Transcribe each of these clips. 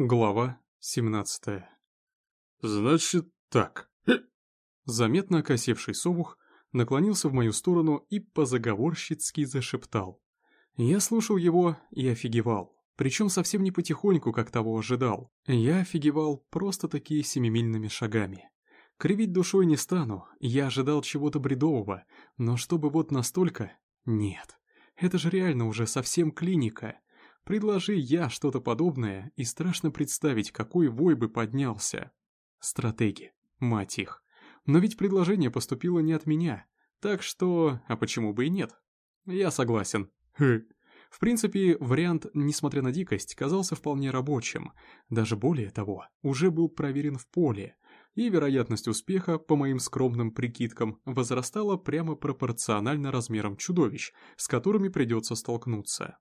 Глава 17 «Значит так». Заметно окосевший совух наклонился в мою сторону и позаговорщицки зашептал. Я слушал его и офигевал, причем совсем не потихоньку, как того ожидал. Я офигевал просто такие семимильными шагами. Кривить душой не стану, я ожидал чего-то бредового, но чтобы вот настолько... Нет, это же реально уже совсем клиника. Предложи я что-то подобное, и страшно представить, какой вой бы поднялся. Стратеги, мать их. Но ведь предложение поступило не от меня, так что... а почему бы и нет? Я согласен. В принципе, вариант, несмотря на дикость, казался вполне рабочим. Даже более того, уже был проверен в поле, и вероятность успеха, по моим скромным прикидкам, возрастала прямо пропорционально размерам чудовищ, с которыми придется столкнуться.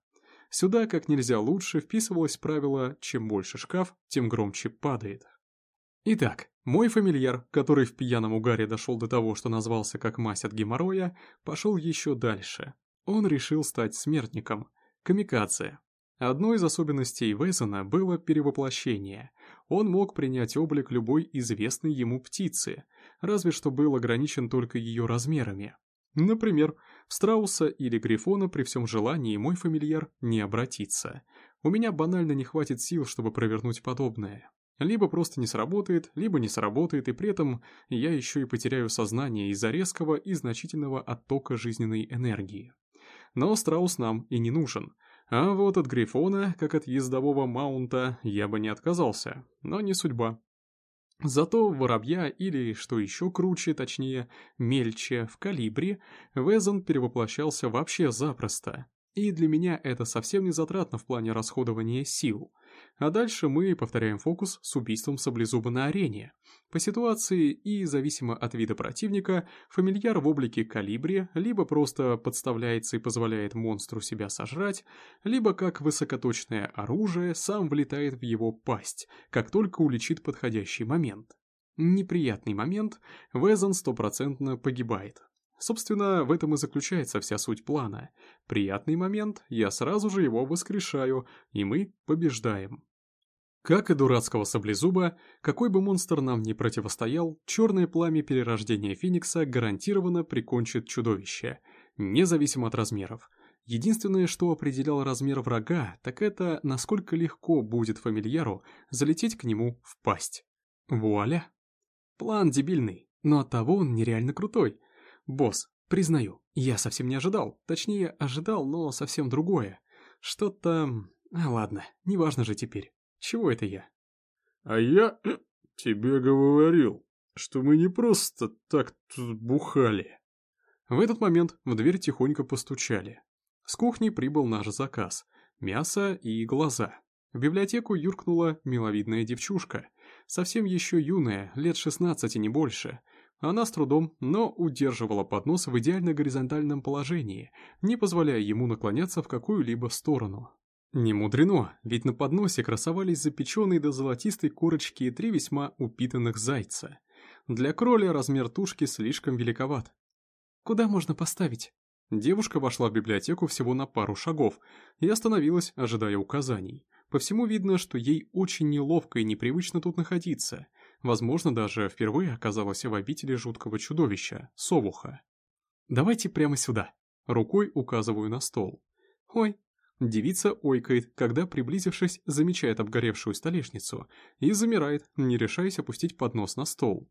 Сюда как нельзя лучше вписывалось правило «чем больше шкаф, тем громче падает». Итак, мой фамильяр, который в пьяном угаре дошел до того, что назвался как мазь от геморроя, пошел еще дальше. Он решил стать смертником, камикадзе. Одной из особенностей Везена было перевоплощение. Он мог принять облик любой известной ему птицы, разве что был ограничен только ее размерами. Например, в страуса или грифона при всем желании мой фамильяр не обратится. У меня банально не хватит сил, чтобы провернуть подобное. Либо просто не сработает, либо не сработает, и при этом я еще и потеряю сознание из-за резкого и значительного оттока жизненной энергии. Но страус нам и не нужен. А вот от грифона, как от ездового маунта, я бы не отказался, но не судьба. Зато воробья или, что еще круче, точнее, мельче, в калибре, Везон перевоплощался вообще запросто. И для меня это совсем не затратно в плане расходования сил. А дальше мы повторяем фокус с убийством саблезуба на арене. По ситуации и зависимо от вида противника, фамильяр в облике калибри либо просто подставляется и позволяет монстру себя сожрать, либо как высокоточное оружие сам влетает в его пасть, как только уличит подходящий момент. Неприятный момент, Везон стопроцентно погибает. Собственно, в этом и заключается вся суть плана. Приятный момент, я сразу же его воскрешаю, и мы побеждаем. Как и дурацкого саблезуба, какой бы монстр нам ни противостоял, черное пламя перерождения Феникса гарантированно прикончит чудовище, независимо от размеров. Единственное, что определял размер врага, так это насколько легко будет фамильяру залететь к нему в пасть. Вуаля! План дебильный, но оттого он нереально крутой. Босс, признаю, я совсем не ожидал. Точнее, ожидал, но совсем другое. Что-то... А ладно, неважно же теперь. Чего это я? А я тебе говорил, что мы не просто так тут бухали. В этот момент в дверь тихонько постучали. С кухни прибыл наш заказ. Мясо и глаза. В библиотеку юркнула миловидная девчушка. Совсем еще юная, лет 16 не больше. Она с трудом, но удерживала поднос в идеально горизонтальном положении, не позволяя ему наклоняться в какую-либо сторону. Не мудрено, ведь на подносе красовались запеченные до золотистой корочки три весьма упитанных зайца. Для кроля размер тушки слишком великоват. «Куда можно поставить?» Девушка вошла в библиотеку всего на пару шагов и остановилась, ожидая указаний. По всему видно, что ей очень неловко и непривычно тут находиться. Возможно, даже впервые оказалась в обители жуткого чудовища, совуха. «Давайте прямо сюда». Рукой указываю на стол. «Ой». Девица ойкает, когда, приблизившись, замечает обгоревшую столешницу и замирает, не решаясь опустить поднос на стол.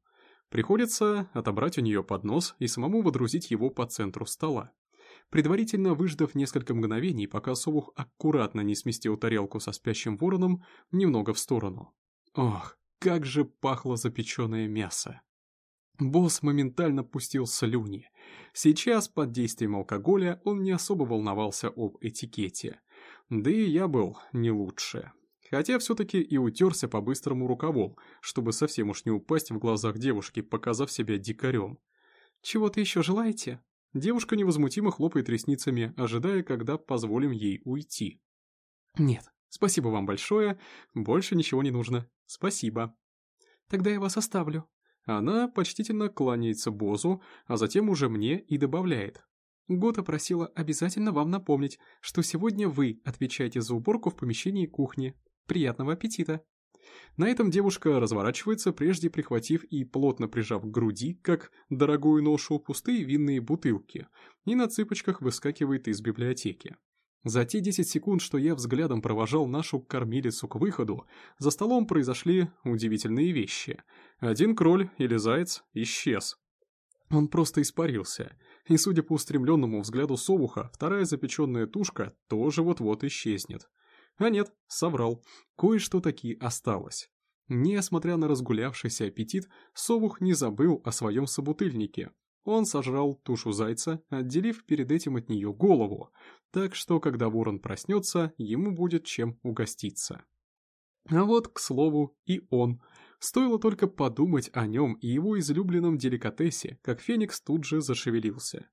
Приходится отобрать у нее поднос и самому водрузить его по центру стола. Предварительно выждав несколько мгновений, пока Совух аккуратно не сместил тарелку со спящим вороном немного в сторону. Ох, как же пахло запеченное мясо. Босс моментально пустил слюни. Сейчас, под действием алкоголя, он не особо волновался об этикете. Да и я был не лучше. Хотя все-таки и утерся по-быстрому рукавом, чтобы совсем уж не упасть в глазах девушки, показав себя дикарем. «Чего-то еще желаете?» Девушка невозмутимо хлопает ресницами, ожидая, когда позволим ей уйти. «Нет, спасибо вам большое, больше ничего не нужно. Спасибо». «Тогда я вас оставлю». Она почтительно кланяется Бозу, а затем уже мне и добавляет. Гота просила обязательно вам напомнить, что сегодня вы отвечаете за уборку в помещении кухни. Приятного аппетита! На этом девушка разворачивается, прежде прихватив и плотно прижав к груди, как дорогую ношу, пустые винные бутылки, и на цыпочках выскакивает из библиотеки. За те 10 секунд, что я взглядом провожал нашу кормилицу к выходу, за столом произошли удивительные вещи. Один кроль или заяц исчез. Он просто испарился, и, судя по устремленному взгляду совуха, вторая запеченная тушка тоже вот-вот исчезнет. А нет, соврал, кое-что таки осталось. Несмотря на разгулявшийся аппетит, совух не забыл о своем собутыльнике, он сожрал тушу зайца, отделив перед этим от нее голову, так что, когда ворон проснется, ему будет чем угоститься. А вот, к слову, и он. Стоило только подумать о нем и его излюбленном деликатесе, как Феникс тут же зашевелился.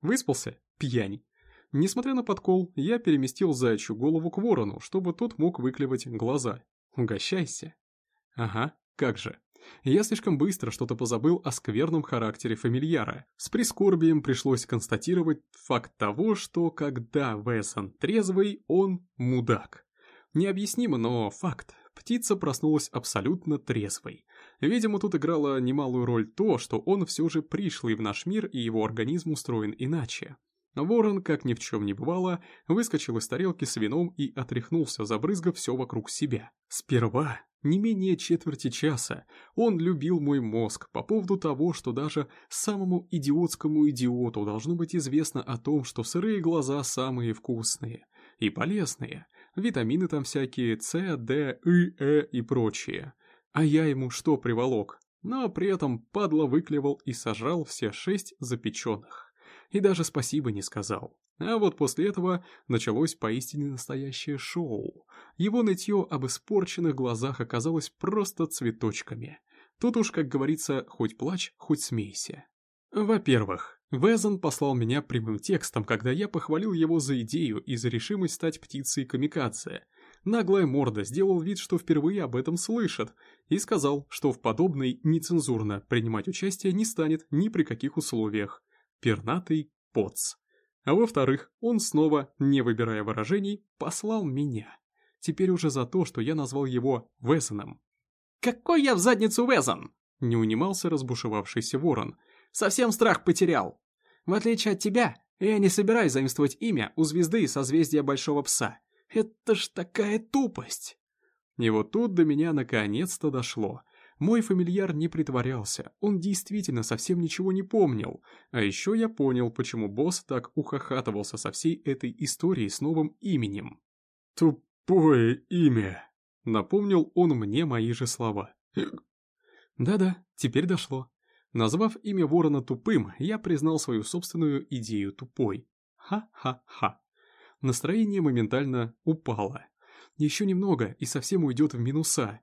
Выспался? Пьянь. Несмотря на подкол, я переместил заячью голову к ворону, чтобы тот мог выклевать глаза. Угощайся. Ага, как же. Я слишком быстро что-то позабыл о скверном характере фамильяра. С прискорбием пришлось констатировать факт того, что когда Весон трезвый, он мудак. Необъяснимо, но факт. Птица проснулась абсолютно трезвой. Видимо, тут играло немалую роль то, что он все же пришлый в наш мир и его организм устроен иначе. Ворон, как ни в чем не бывало, выскочил из тарелки с вином и отряхнулся, забрызгав все вокруг себя. Сперва не менее четверти часа он любил мой мозг по поводу того, что даже самому идиотскому идиоту должно быть известно о том, что сырые глаза самые вкусные и полезные, витамины там всякие С, Д, И, Э и прочие. А я ему что приволок? Но при этом падла выклевал и сожрал все шесть запеченных. И даже спасибо не сказал. А вот после этого началось поистине настоящее шоу. Его нытье об испорченных глазах оказалось просто цветочками. Тут уж, как говорится, хоть плачь, хоть смейся. Во-первых, Везон послал меня прямым текстом, когда я похвалил его за идею и за решимость стать птицей камикадзе. Наглая морда сделал вид, что впервые об этом слышит, и сказал, что в подобной нецензурно принимать участие не станет ни при каких условиях. Пернатый поц. А во-вторых, он снова, не выбирая выражений, послал меня. Теперь уже за то, что я назвал его Везоном. «Какой я в задницу Везон?» Не унимался разбушевавшийся ворон. «Совсем страх потерял. В отличие от тебя, я не собираюсь заимствовать имя у звезды созвездия Большого Пса. Это ж такая тупость!» И вот тут до меня наконец-то дошло. Мой фамильяр не притворялся, он действительно совсем ничего не помнил. А еще я понял, почему босс так ухахатывался со всей этой историей с новым именем. «Тупое имя», — напомнил он мне мои же слова. Да-да, теперь дошло. Назвав имя ворона тупым, я признал свою собственную идею тупой. Ха-ха-ха. Настроение моментально упало. Еще немного, и совсем уйдет в минуса.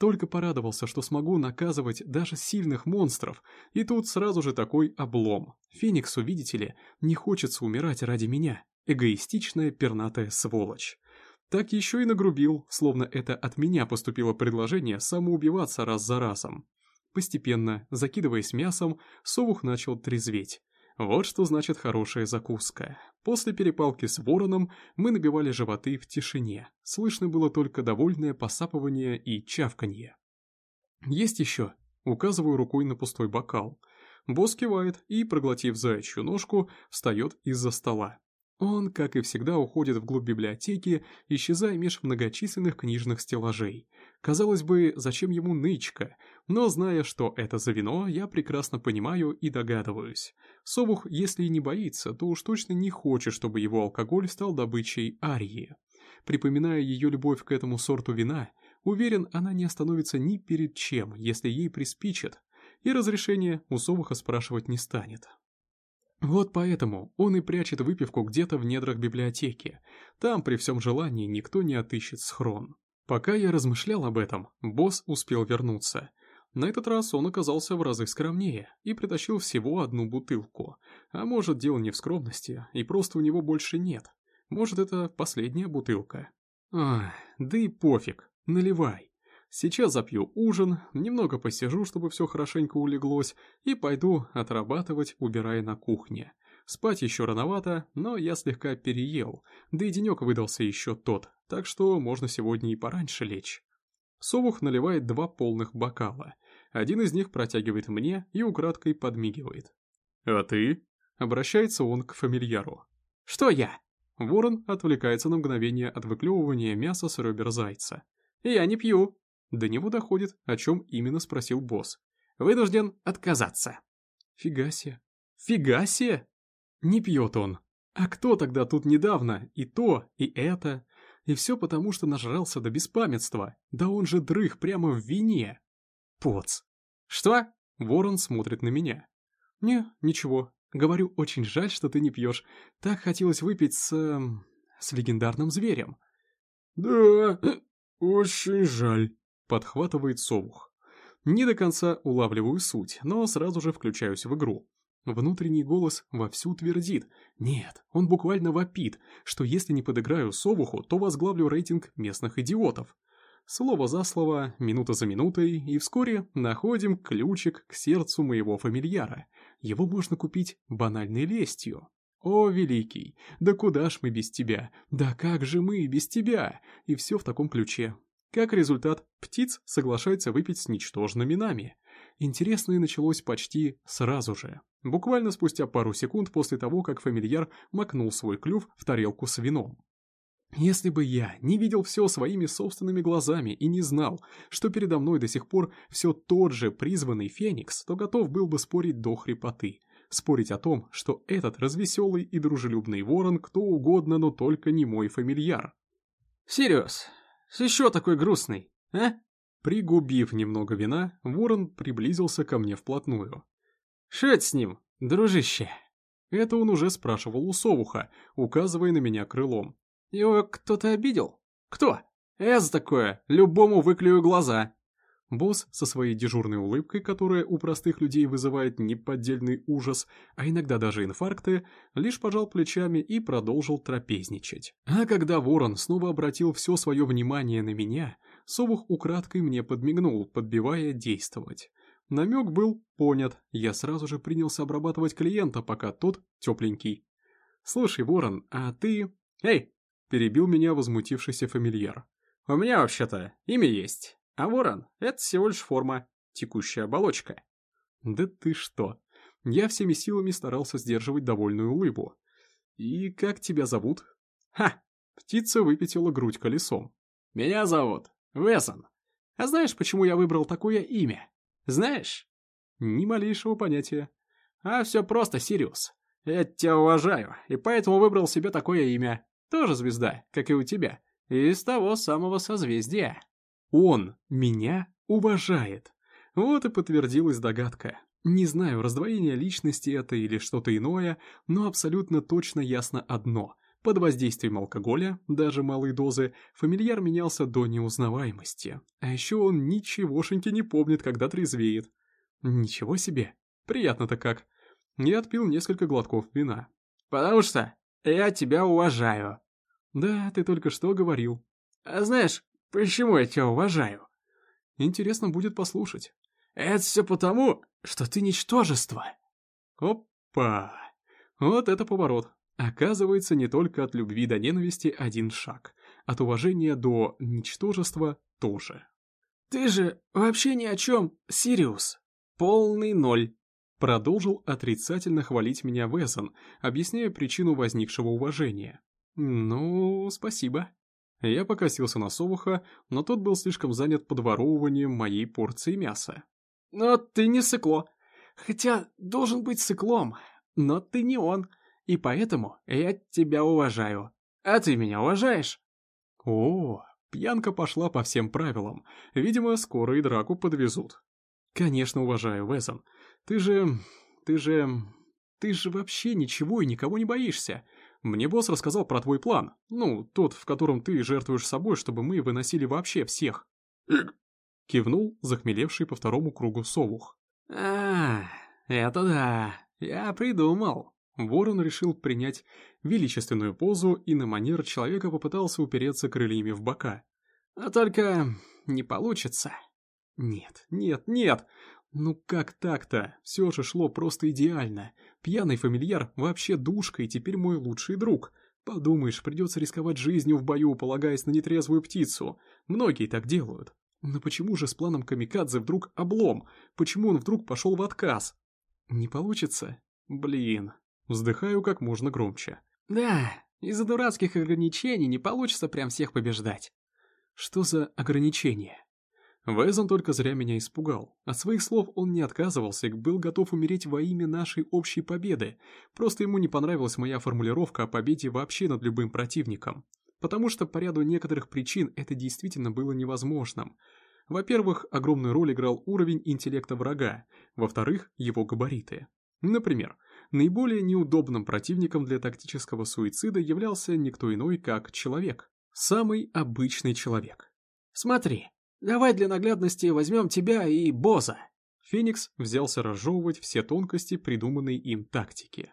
Только порадовался, что смогу наказывать даже сильных монстров, и тут сразу же такой облом. Фениксу, видите ли, не хочется умирать ради меня. Эгоистичная пернатая сволочь. Так еще и нагрубил, словно это от меня поступило предложение самоубиваться раз за разом. Постепенно, закидываясь мясом, совух начал трезветь. Вот что значит хорошая закуска. После перепалки с вороном мы набивали животы в тишине. Слышно было только довольное посапывание и чавканье. «Есть еще?» Указываю рукой на пустой бокал. Босс кивает и, проглотив заячью ножку, встает из-за стола. Он, как и всегда, уходит вглубь библиотеки, исчезая меж многочисленных книжных стеллажей. Казалось бы, зачем ему нычка? Но зная, что это за вино, я прекрасно понимаю и догадываюсь. Собух, если и не боится, то уж точно не хочет, чтобы его алкоголь стал добычей Арии. Припоминая ее любовь к этому сорту вина, уверен, она не остановится ни перед чем, если ей приспичит, и разрешение у Собуха спрашивать не станет. Вот поэтому он и прячет выпивку где-то в недрах библиотеки. Там при всем желании никто не отыщет схрон. Пока я размышлял об этом, босс успел вернуться. На этот раз он оказался в разы скромнее и притащил всего одну бутылку. А может, дело не в скромности, и просто у него больше нет. Может, это последняя бутылка. Ах, да и пофиг, наливай. Сейчас запью ужин, немного посижу, чтобы все хорошенько улеглось, и пойду отрабатывать, убирая на кухне. Спать еще рановато, но я слегка переел, да и денек выдался еще тот, так что можно сегодня и пораньше лечь. Совух наливает два полных бокала. Один из них протягивает мне и украдкой подмигивает. «А ты?» — обращается он к фамильяру. «Что я?» Ворон отвлекается на мгновение от выклевывания мяса с ребер зайца. «Я не пью». До него доходит, о чем именно спросил босс. «Вынужден отказаться». Фига себе. Фига себе! Не пьет он. А кто тогда тут недавно? И то, и это. И все потому, что нажрался до беспамятства. Да он же дрых прямо в вине. Поц. Что? Ворон смотрит на меня. Не, ничего. Говорю, очень жаль, что ты не пьешь. Так хотелось выпить с... Эм, с легендарным зверем. Да, очень жаль. Подхватывает совух. Не до конца улавливаю суть, но сразу же включаюсь в игру. Внутренний голос вовсю твердит. Нет, он буквально вопит, что если не подыграю совуху, то возглавлю рейтинг местных идиотов. Слово за слово, минута за минутой, и вскоре находим ключик к сердцу моего фамильяра. Его можно купить банальной лестью. О, великий, да куда ж мы без тебя? Да как же мы без тебя? И все в таком ключе. Как результат, птиц соглашается выпить с ничтожными нами. Интересное началось почти сразу же. Буквально спустя пару секунд после того, как фамильяр макнул свой клюв в тарелку с вином. Если бы я не видел все своими собственными глазами и не знал, что передо мной до сих пор все тот же призванный Феникс, то готов был бы спорить до хрипоты. Спорить о том, что этот развеселый и дружелюбный ворон кто угодно, но только не мой фамильяр. «Сириус, еще такой грустный, а?» Пригубив немного вина, ворон приблизился ко мне вплотную. «Что это с ним, дружище?» Это он уже спрашивал у совуха, указывая на меня крылом. «Его кто-то обидел? Кто? За такое любому выклюю глаза!» Босс со своей дежурной улыбкой, которая у простых людей вызывает неподдельный ужас, а иногда даже инфаркты, лишь пожал плечами и продолжил трапезничать. А когда ворон снова обратил все свое внимание на меня, Совух украдкой мне подмигнул, подбивая действовать. Намек был понят, я сразу же принялся обрабатывать клиента, пока тот тепленький. «Слушай, Ворон, а ты...» «Эй!» – перебил меня возмутившийся фамильяр. «У меня вообще-то имя есть, а Ворон – это всего лишь форма, текущая оболочка». «Да ты что!» Я всеми силами старался сдерживать довольную улыбу. «И как тебя зовут?» «Ха!» Птица выпятила грудь колесом. «Меня зовут Весон. А знаешь, почему я выбрал такое имя? Знаешь? Ни малейшего понятия. А все просто, Сириус. Я тебя уважаю, и поэтому выбрал себе такое имя. Тоже звезда, как и у тебя. Из того самого созвездия. Он меня уважает. Вот и подтвердилась догадка. Не знаю, раздвоение личности это или что-то иное, но абсолютно точно ясно одно. Под воздействием алкоголя, даже малой дозы, фамильяр менялся до неузнаваемости. А еще он ничегошеньки не помнит, когда трезвеет. Ничего себе. Приятно-то как. Я отпил несколько глотков вина. «Потому что я тебя уважаю». «Да, ты только что говорил». «А знаешь, почему я тебя уважаю?» «Интересно будет послушать». «Это все потому, что ты ничтожество». «Опа! Вот это поворот. Оказывается, не только от любви до ненависти один шаг, от уважения до ничтожества тоже. «Ты же вообще ни о чем, Сириус. Полный ноль». Продолжил отрицательно хвалить меня Везон, объясняя причину возникшего уважения. «Ну, спасибо». Я покосился на совуха, но тот был слишком занят подворовыванием моей порции мяса. «Но ты не сыкло. Хотя должен быть сыклом, но ты не он и поэтому я тебя уважаю. А ты меня уважаешь?» «О, пьянка пошла по всем правилам. Видимо, скоро и драку подвезут». «Конечно, уважаю, Весон. Ты же... ты же... ты же вообще ничего и никого не боишься. Мне босс рассказал про твой план. Ну, тот, в котором ты жертвуешь собой, чтобы мы выносили вообще всех». Кивнул захмелевший по второму кругу совух. «А, это да, я придумал. Ворон решил принять величественную позу и на манер человека попытался упереться крыльями в бока. «А только не получится». «Нет, нет, нет! Ну как так-то? Все же шло просто идеально. Пьяный фамильяр вообще душка и теперь мой лучший друг. Подумаешь, придется рисковать жизнью в бою, полагаясь на нетрезвую птицу. Многие так делают. Но почему же с планом Камикадзе вдруг облом? Почему он вдруг пошел в отказ? Не получится? Блин. Вздыхаю как можно громче. Да, из-за дурацких ограничений не получится прям всех побеждать. Что за ограничения? Везон только зря меня испугал. От своих слов он не отказывался и был готов умереть во имя нашей общей победы. Просто ему не понравилась моя формулировка о победе вообще над любым противником. Потому что по ряду некоторых причин это действительно было невозможным. Во-первых, огромную роль играл уровень интеллекта врага. Во-вторых, его габариты. Например, наиболее неудобным противником для тактического суицида являлся никто иной, как человек. Самый обычный человек. Смотри, давай для наглядности возьмем тебя и Боза. Феникс взялся разжевывать все тонкости придуманной им тактики.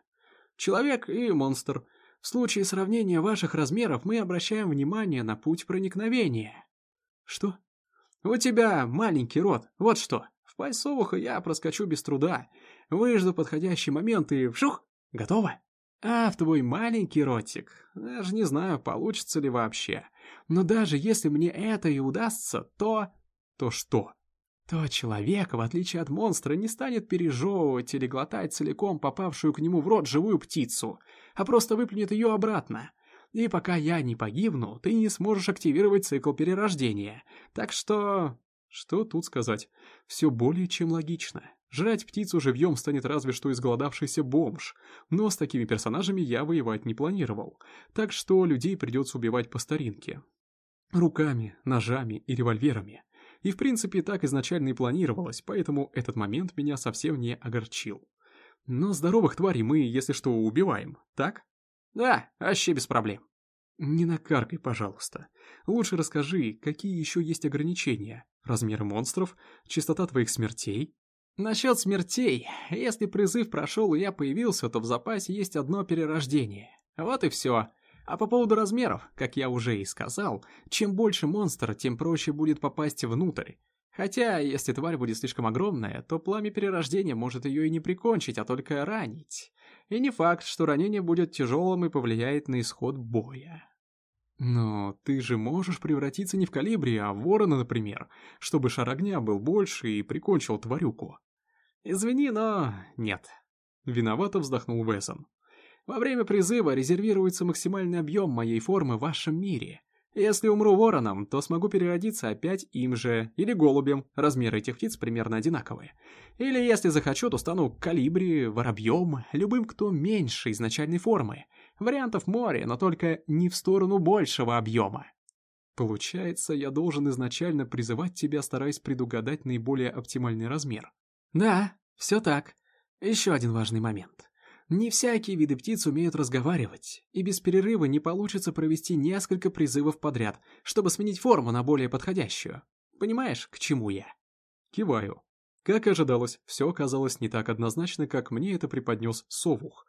Человек и монстр. В случае сравнения ваших размеров мы обращаем внимание на путь проникновения. Что? У тебя маленький рот, вот что. В пасть совуха я проскочу без труда. Выжду подходящий момент и вшух, готово. А в твой маленький ротик, даже не знаю, получится ли вообще. Но даже если мне это и удастся, то... То что? То человек, в отличие от монстра, не станет пережевывать или глотать целиком попавшую к нему в рот живую птицу, а просто выплюнет ее обратно. И пока я не погибну, ты не сможешь активировать цикл перерождения. Так что... Что тут сказать? Все более чем логично. Жрать птицу живьем станет разве что изголодавшийся бомж, но с такими персонажами я воевать не планировал, так что людей придется убивать по старинке. Руками, ножами и револьверами. И в принципе так изначально и планировалось, поэтому этот момент меня совсем не огорчил. Но здоровых тварей мы, если что, убиваем, так? Да, вообще без проблем. Не накаркай, пожалуйста. Лучше расскажи, какие еще есть ограничения? Размеры монстров, частота твоих смертей, Насчет смертей. Если призыв прошел и я появился, то в запасе есть одно перерождение. Вот и все. А по поводу размеров, как я уже и сказал, чем больше монстр, тем проще будет попасть внутрь. Хотя, если тварь будет слишком огромная, то пламя перерождения может ее и не прикончить, а только ранить. И не факт, что ранение будет тяжелым и повлияет на исход боя. Но ты же можешь превратиться не в калибри, а в ворона, например, чтобы шар огня был больше и прикончил тварюку. «Извини, но нет». Виновато вздохнул Весон. «Во время призыва резервируется максимальный объем моей формы в вашем мире. Если умру вороном, то смогу переродиться опять им же, или голубем, размеры этих птиц примерно одинаковые. Или если захочу, то стану калибри, воробьем, любым, кто меньше изначальной формы. Вариантов море, но только не в сторону большего объема. Получается, я должен изначально призывать тебя, стараясь предугадать наиболее оптимальный размер. Да, все так. Еще один важный момент. Не всякие виды птиц умеют разговаривать, и без перерыва не получится провести несколько призывов подряд, чтобы сменить форму на более подходящую. Понимаешь, к чему я? Киваю. Как ожидалось, все оказалось не так однозначно, как мне это преподнес Совух.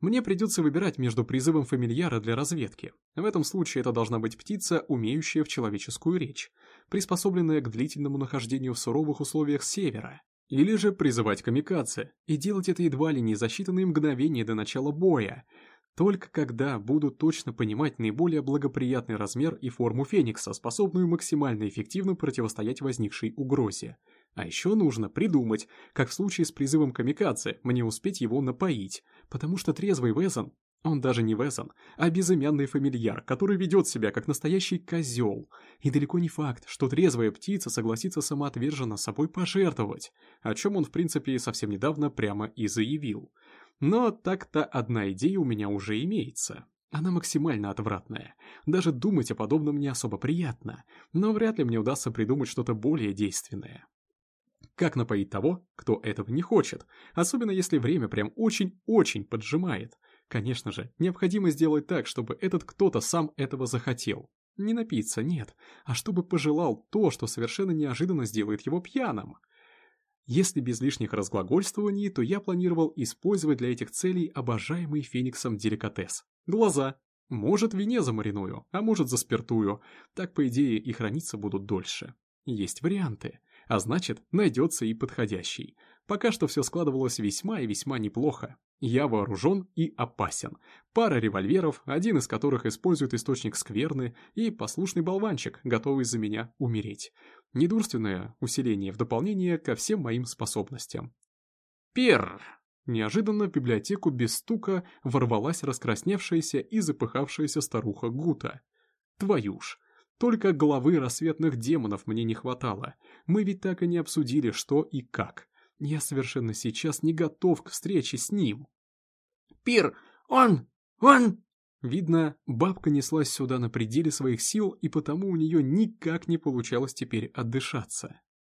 Мне придется выбирать между призывом фамильяра для разведки. В этом случае это должна быть птица, умеющая в человеческую речь, приспособленная к длительному нахождению в суровых условиях севера, или же призывать камикадзе, и делать это едва ли не за считанные мгновения до начала боя, только когда буду точно понимать наиболее благоприятный размер и форму Феникса, способную максимально эффективно противостоять возникшей угрозе. А еще нужно придумать, как в случае с призывом камикадзе, мне успеть его напоить, потому что трезвый Везон он даже не Весон, а безымянный фамильяр, который ведет себя как настоящий козел. И далеко не факт, что трезвая птица согласится самоотверженно собой пожертвовать, о чем он в принципе совсем недавно прямо и заявил. Но так-то одна идея у меня уже имеется. Она максимально отвратная. Даже думать о подобном не особо приятно, но вряд ли мне удастся придумать что-то более действенное. Как напоить того, кто этого не хочет, особенно если время прям очень-очень поджимает – Конечно же, необходимо сделать так, чтобы этот кто-то сам этого захотел. Не напиться, нет, а чтобы пожелал то, что совершенно неожиданно сделает его пьяным. Если без лишних разглагольствований, то я планировал использовать для этих целей обожаемый Фениксом деликатес. Глаза. Может, вине замариную, а может, заспиртую. Так, по идее, и храниться будут дольше. Есть варианты. А значит, найдется и подходящий. Пока что все складывалось весьма и весьма неплохо. Я вооружен и опасен. Пара револьверов, один из которых использует источник скверны, и послушный болванчик, готовый за меня умереть. Недурственное усиление в дополнение ко всем моим способностям. Пер! Неожиданно в библиотеку без стука ворвалась раскрасневшаяся и запыхавшаяся старуха Гута. Твою ж! Только головы рассветных демонов мне не хватало. Мы ведь так и не обсудили, что и как. Я совершенно сейчас не готов к встрече с ним. «Пир! Он! Он!» Видно, бабка неслась сюда на пределе своих сил, и потому у нее никак не получалось теперь отдышаться.